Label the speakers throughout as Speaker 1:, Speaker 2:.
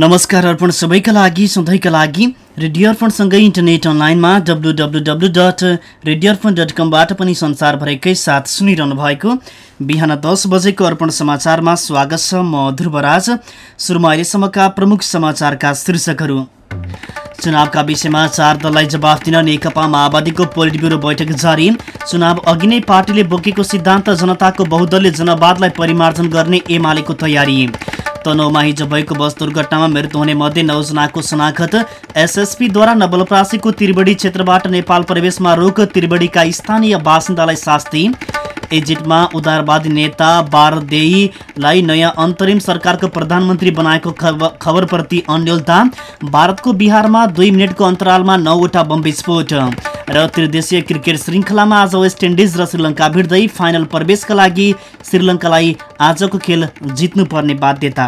Speaker 1: नमस्कार अर्पण सबैका लागि सधैँका लागि रेडियो अर्पणसँगै इन्टरनेट अनलाइनमा W W W dot radio Arpan dot कमबाट पनि संसारभरिकै साथ सुनिरहनु भएको बिहान दस बजेको अर्पण समाचारमा स्वागत छ म ध्रुवराज। सुरुमा अहिलेसम्मका प्रमुख समाचारका शीर्षकहरू। चुनावका विषयमा चार दललाई जवाफ दिन नेकपा माओवादीको पोलिट ब्युरो बैठक जारी। चुनाव अघि नै पार्टीले बोकेको सिद्धान्त जनताको बहुदलीय जनवादलाई परिमार्जन गर्ने एमालेको तयारी। तनहुमा हिजो भएको बस दुर्घटनामा मृत्यु हुने मध्ये नौजनाको शनाखत एसएसपीद्वारा नवलप्रासीको त्रिवेणी क्षेत्रबाट नेपाल प्रवेशमा रोक त्रिवेणीका स्थानीय बासिन्दालाई शास्ति। इजिप्टमा उदारवादी नेता बारदेईलाई नयाँ अन्तरिम सरकारको प्रधानमन्त्री बनाएको खबरप्रति अन्यलता। भारतको बिहारमा दुई मिनटको अन्तरालमा नौवटा बम विस्फोट। र त्रिदेशीय क्रिकेट श्रृङ्खलामा आज वेस्ट इन्डिज र श्रीलङ्का भिड्दै फाइनल प्रवेशका लागि श्रीलङ्कालाई आजको खेल जित्नुपर्ने बाध्यता।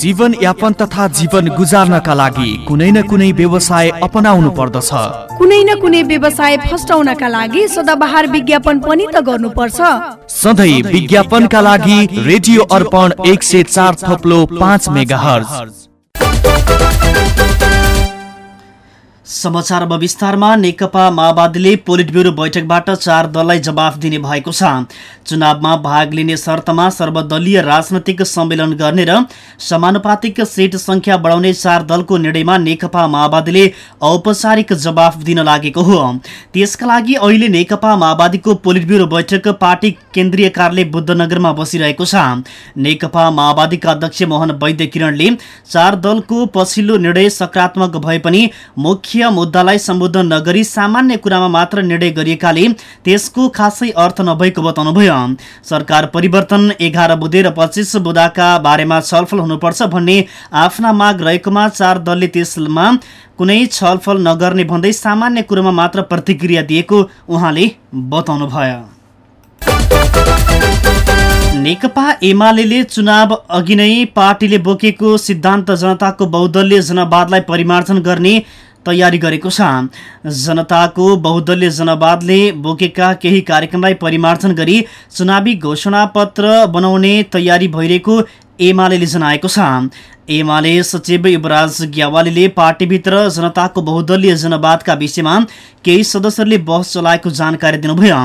Speaker 2: जीवन यापन तथा जीवन गुजार्नका लागि कुनै न कुनै व्यवसाय अपनाउनु पर्दछ।
Speaker 3: कुनै न कुनै व्यवसाय फस्टाउनका लागि सदाबहार विज्ञापन पनि त गर्नुपर्छ।
Speaker 2: सधैँ विज्ञापनका लागि रेडियो अर्पण एक सय चार थप्लो पाँच मेगा
Speaker 1: समाचार विस्तारमा नेकपा माओवादीले पोलिट ब्युरो बैठकबाट चार दललाई जवाफ दिने भएको छ। चुनावमा भाग लिने शर्तमा सर्वदलीय राजनैतिक सम्मेलन गर्ने र समानुपातिक सिट संख्या बढाउने चार दलको निर्णयमा नेकपा माओवादीले औपचारिक जवाफ दिन लागेको हो। त्यसका लागि अहिले नेकपा माओवादीको पोलिट ब्युरो बैठक पार्टी केन्द्रीय कार्यालय बुद्धनगरमा बसिरहेको छ। नेकपा माओवादीका अध्यक्ष मोहन वैद्य किरणले चार दलको पछिल्लो निर्णय सकारात्मक भए पनि मुख्य मुद्दालाई सम्बोधन नगरी सामान्य कुरामा मात्र निर्णय गरिएकाले त्यसको खासै अर्थ नभएको बताउनुभयो। सरकार परिवर्तन एघार बुधे र पच्चिस बुधाका बारेमा छलफल हुनुपर्छ भन्ने आफ्ना माग रहेकोमा चार दलले त्यसमा कुनै छलफल नगर्ने भन्दै सामान्य कुरोमा मात्र प्रतिक्रिया दिएको उहाँले बताउनुभयो। नेकपा एमाले चुनाव अघि नै पार्टीले बोकेको सिद्धान्त जनताको बहुदलीय जनवादलाई परिमार्जन गर्ने तयारी गरेको छ। जनताको बहुदलीय जनवादले बोकेका केही कार्यक्रमलाई परिमार्जन गरी चुनावी घोषणापत्र बनाउने तयारी भइरहेको एमाले जनाएको छ। एमाले सचिव युवराज ग्यावालीले पार्टीभित्र जनताको बहुदलीय जनवादका विषयमा केही सदस्यहरूले बहस चलाएको जानकारी दिनुभयो।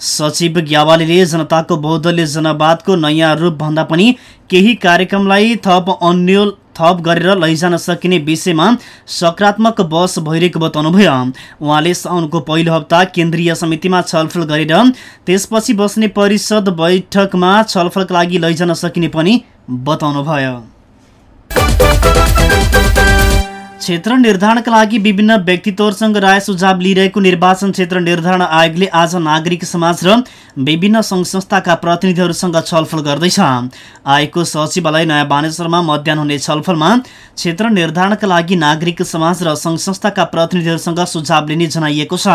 Speaker 1: सचिव ग्यावालीले जनताको बहुदलीय जनवादको नयाँ रूप भन्दा पनि केही कार्यक्रमलाई थप अन्य थप गरेर लैजान सकिने विषयमा सकारात्मक बस भइरहेको बताउनुभयो। उहाँले साउनको पहिलो हप्ता केन्द्रीय समितिमा छलफल गरेर त्यसपछि बस्ने परिषद बैठकमा छलफलका लागि लैजान सकिने पनि बताउनुभयो। क्षेत्र निर्धारणका लागि विभिन्न व्यक्तित्वहरूसँग राय सुझाव लिइरहेको निर्वाचन क्षेत्र निर्धारण आयोगले आज नागरिक समाज र विभिन्न सङ्घ संस्थाका प्रतिनिधिहरूसँग छलफल गर्दैछ। आयोगको सचिवालय नयाँ बानेश्वरमा मध्याह हुने छलफलमा क्षेत्र निर्धारणका लागि नागरिक समाज र सङ्घ संस्थाका प्रतिनिधिहरूसँग सुझाव लिने जनाइएको छ।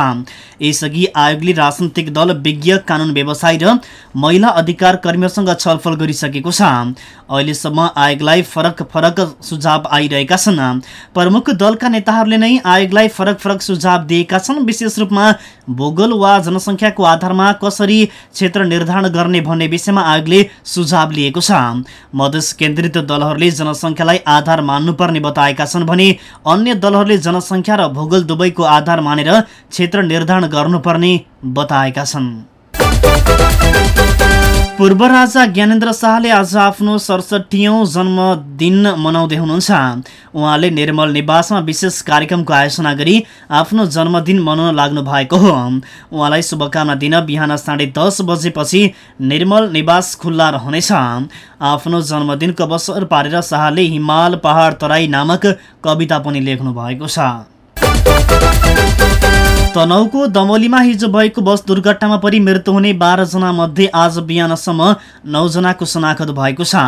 Speaker 1: यसअघि आयोगले राजनैतिक दल विज्ञ कानुन व्यवसायी र महिला अधिकार कर्मीहरूसँग छलफल गरिसकेको छ। अहिलेसम्म आयोगलाई फरक फरक सुझाव आइरहेका छन्। प्रमुख दलका नेताहरूले नै आयोगलाई फरक फरक सुझाव दिएका छन्। विशेष रूपमा भूगोल वा जनसङ्ख्याको आधारमा कसरी क्षेत्र निर्धारण गर्ने भन्ने विषयमा आयोगले सुझाव लिएको छ। मधेस केन्द्रित दलहरूले जनसङ्ख्यालाई आधार मान्नुपर्ने बताएका छन् भने अन्य दलहरूले जनसङ्ख्या र भूगोल दुवैको आधार मानेर क्षेत्र निर्धारण गर्नुपर्ने बताएका छन्। पूर्व राजा ज्ञानेन्द्र शाहले आज आफ्नो सडसठीौँ जन्मदिन मनाउँदै हुनुहुन्छ। उहाँले निर्मल निवासमा विशेष कार्यक्रमको आयोजना गरी आफ्नो जन्मदिन मनाउन लाग्नु भएको हो। उहाँलाई शुभकामना दिन बिहान साढे दस बजेपछि निर्मल निवास खुल्ला रहनेछ। आफ्नो जन्मदिनको अवसर पारेर शाहले हिमाल पहाड तराई नामक कविता पनि लेख्नु भएको छ। तनहुको दमोलीमा हिजो भएको बस दुर्घटनामा परि मृत्यु हुने बाह्रजना मध्ये आज बिहानसम्म नौजनाको शनाखत भएको छ।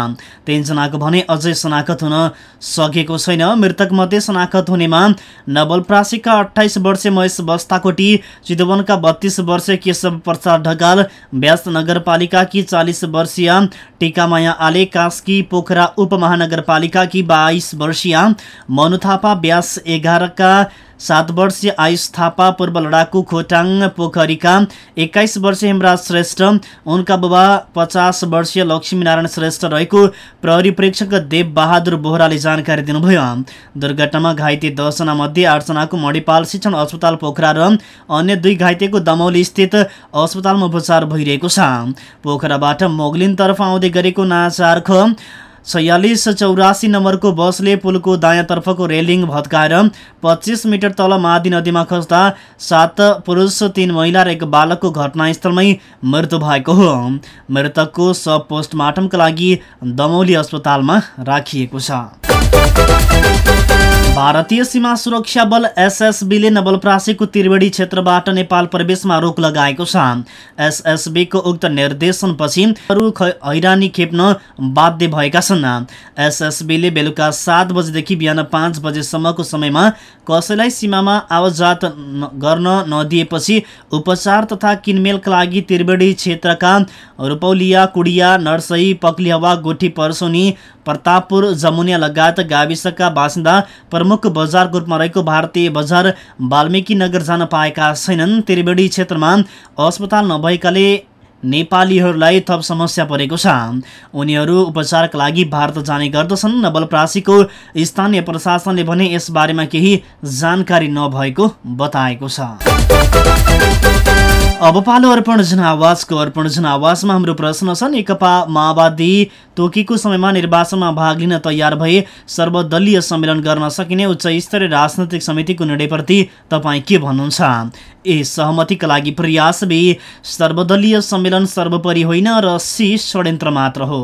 Speaker 1: तिनजनाको भने अझै शनाखत हुन सकेको छैन। मृतक मध्ये शनाखत हुनेमा नवलप्रासीका अठाइस वर्षीय महेश बस्ताकोटी चितवनका बत्तीस वर्षीय केशव प्रसाद ढकाल व्यास नगरपालिकाकी चालिस वर्षीय टिकामाया आले कास्की पोखरा उपमहानगरपालिकाकी बाइस वर्षीय मनु थापा व्यास एघारका सात वर्षीय आयुष थापा पूर्व लडाकु खोटाङ पोखरीका एक्काइस वर्षीय हेमराज श्रेष्ठ उनका बुबा पचास वर्षीय लक्ष्मीनारायण श्रेष्ठ रहेको प्रहरी प्रेक्षक देव बहादुर बोहराले जानकारी दिनुभयो। दुर्घटनामा घाइते दसजना मध्ये आठजनाको मणिपाल शिक्षण अस्पताल पोखरा र अन्य दुई घाइतेको दमौली स्थित अस्पतालमा उपचार भइरहेको छ। पोखराबाट मोगलिनतर्फ आउँदै गरेको नाचार्ख छयालिस चौरासी नम्बरको बसले पुलको दायाँतर्फको रेलिङ भत्काएर पच्चिस मिटर तल मादी नदीमा खस्दा सात पुरुष तीन महिला र एक बालकको घटनास्थलमै मृत्यु भएको हो। मृतकको सब पोस्टमार्टमका लागि दमौली अस्पतालमा राखिएको छ। भारतीय सीमा सुरक्षा बल एसएसबीले नवलप्रासीको त्रिवेणी क्षेत्रबाट नेपाल प्रवेशमा रोक लगाएको छ। एसएसबीको उक्त निर्देशनपछि हैरानी खेप्न बाध्य भएका छन्। एसएसबीले बेलुका सात बजेदेखि बिहान पाँच बजेसम्मको समयमा कसैलाई सीमामा आवाजात गर्न नदिएपछि उपचार तथा किनमेलका लागि त्रिवेणी क्षेत्रका रुपौलिया कुडिया नर्सई पक्लिहवा गोठी पर्सोनी प्रतापपुर जमुनिया लगायत गाविसका बासिन्दा बजारको रूपमा रहेको भारतीय बजार वाल्मिकी नगर जान पाएका छैनन्। त्रिवेणी क्षेत्रमा अस्पताल नभएकाले नेपालीहरूलाई थप समस्या परेको छ। उनीहरू उपचारका लागि भारत जाने गर्दछन्। नवलप्रासीको स्थानीय प्रशासनले भने यसबारेमा केही जानकारी नभएको बताएको छ। अब पालो अर्पण जनावासको अर्पण जनावासमा हाम्रो प्रश्न छ नेकपा माओवादी तोकीको समयमा निर्वाचनमा भाग लिन तयार भए सर्वदलीय सम्मेलन गर्न सकिने उच्च स्तरीय राजनैतिक समितिको निर्णयप्रति तपाईँ के भन्नुहुन्छ? ए सहमतिका लागि प्रयास बे सर्वदलीय सम्मेलन सर्वोपरि होइन र सी षड्यन्त्र मात्र हो।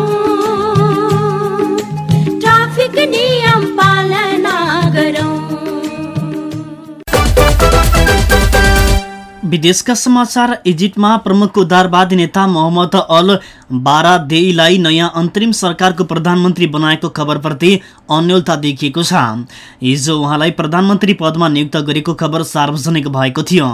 Speaker 1: विदेशका समाचार इजिप्टमा प्रमुख उद्धारवादी नेता मोहम्मद अल बारादेईलाई नयाँ अन्तरिम सरकारको प्रधानमन्त्री बनाएको खबरप्रति अन्यलता देखिएको छ। हिजो उहाँलाई प्रधानमन्त्री पदमा नियुक्त गरेको खबर सार्वजनिक भएको थियो।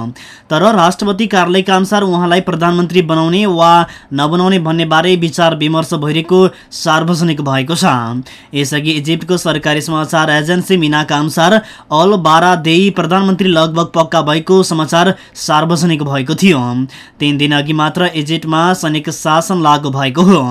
Speaker 1: तर राष्ट्रपति कार्यालयका अनुसार उहाँलाई प्रधानमन्त्री बनाउने वा नबनाउने भन्ने बारे विचार विमर्श भइरहेको सार्वजनिक भएको छ। यसअघि इजिप्टको सरकारी समाचार एजेन्सी मिनाका अनुसार अल बारादेई प्रधानमन्त्री लगभग पक्का भएको समाचार सार्वजनिक भएको थियो। तीन दिन अघि मात्र इजिप्टमा सैनिक शासन लागू भएको हो।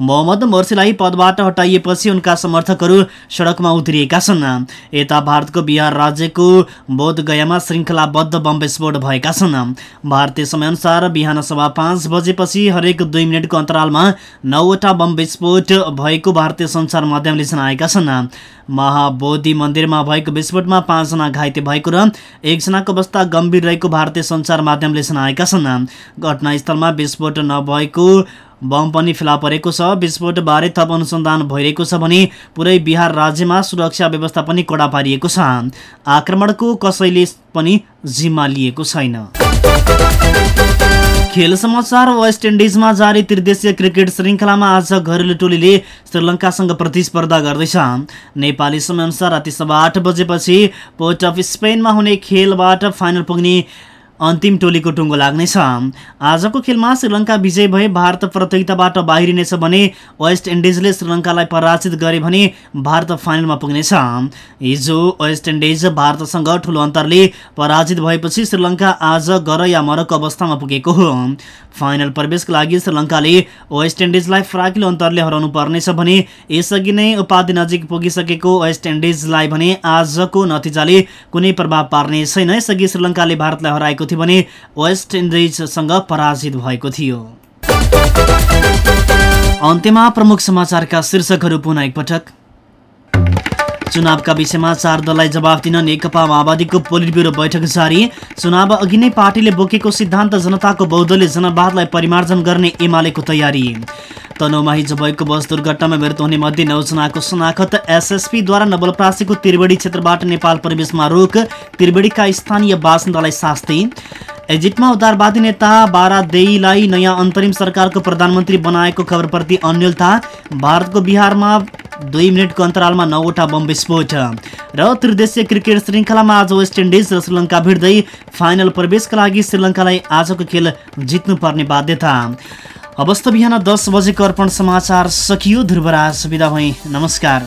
Speaker 1: मोहम्मद मोर्सीलाई पदबाट हटाइएपछि उनका समर्थकहरू सडकमा उत्रिएका छन्। यता भारतको बिहार राज्यको बोधगयामा श्रृङ्खलाबद्ध बम विस्फोट भएका छन्। भारतीय समयअनुसार बिहान सभा पाँच बजेपछि हरेक दुई मिनटको अन्तरालमा नौवटा बम विस्फोट भएको भारतीय सञ्चार माध्यमले जनाएका छन्। महाबोधि मन्दिरमा भएको विस्फोटमा पाँचजना घाइते भएको र एकजनाको अवस्था गम्भीर रहेको भारतीय सञ्चार माध्यमले जनाएका छन्। घटनास्थलमा विस्फोट नभएको बम पनि फेला परेको छ। विस्फोटबारे थप अनुसन्धान भइरहेको छ भने पुरै बिहार राज्यमा सुरक्षा व्यवस्था पनि कडा पारिएको छ। आक्रमणको कसैले पनि जिम्मा लिएको छैन। खेल समाचार वेस्ट इन्डिजमा जारी त्रिदेशीय क्रिकेट श्रृङ्खलामा आज घरेलु टोलीले श्रीलङ्कासँग प्रतिस्पर्धा गर्दैछ। नेपाली समयअनुसार राति सभा आठ बजेपछि पोर्ट अफ स्पेनमा हुने खेलबाट फाइनल पुग्ने अन्तिम टोलीको टुङ्गो लाग्नेछ। आजको खेलमा श्रीलङ्का विजय भए भारत प्रतियोगिताबाट बाहिरिनेछ भने वेस्ट इन्डिजले श्रीलङ्कालाई पराजित गरे भने भारत फाइनलमा पुग्नेछ। हिजो वेस्ट इन्डिज भारतसँग ठुलो अन्तरले पराजित भएपछि श्रीलङ्का आज गर या मरको अवस्थामा पुगेको हो। फाइनल प्रवेशका लागि श्रीलङ्काले वेस्ट इन्डिजलाई फराकिलो अन्तरले हराउनु पर्नेछ भने यसअघि नै उपाधि नजिक पुगिसकेको वेस्ट इन्डिजलाई भने आजको नतिजाले कुनै प्रभाव पार्ने छैन। यसअघि श्रीलङ्काले भारतलाई हराएको थियो भने वेस्ट इन्डिजसँग पराजित भएको थियो। अन्त्यमा प्रमुख समाचारका शीर्षकहरू पुनः एकपटक। चुनावका विषयमा चार दललाई जवाफ दिन नेकपा माओवादीको पोलिट ब्युरो बैठक जारी। चुनाव अघि नै पार्टीले बोकेको सिद्धान्त जनताको बौद्धले जनवादलाई परिमार्जन गर्ने एमालेको तयारी। तनहुमा हिजो भएको बस दुर्घटनामा मृत्यु हुने मध्ये नौजनाको शनाखत एसएसपीद्वारा नवलप्रासीको त्रिवेणी क्षेत्रबाट नेपाल प्रवेशमा रोक त्रिवेणीका स्थानीय बासिन्दालाई शास्ति। इजिप्टमा उदारवादी नेता बारादेईलाई नयाँ अन्तरिम सरकारको प्रधानमन्त्री बनाएको खबरप्रति अन्यलता भारतको बिहारमा दुई मिनटको अन्तरालमा नौवटा बम विस्फोट। र त्रिदेशीय क्रिकेट श्रृङ्खलामा आज वेस्ट इन्डिज र श्रीलङ्का भिड्दै फाइनल प्रवेशका लागि श्रीलङ्कालाई आजको खेल जित्नुपर्ने बाध्यता। अवस्था बिहान दस बजेको अर्पण समाचार सकियो। ध्रुवराज विदा भई नमस्कार।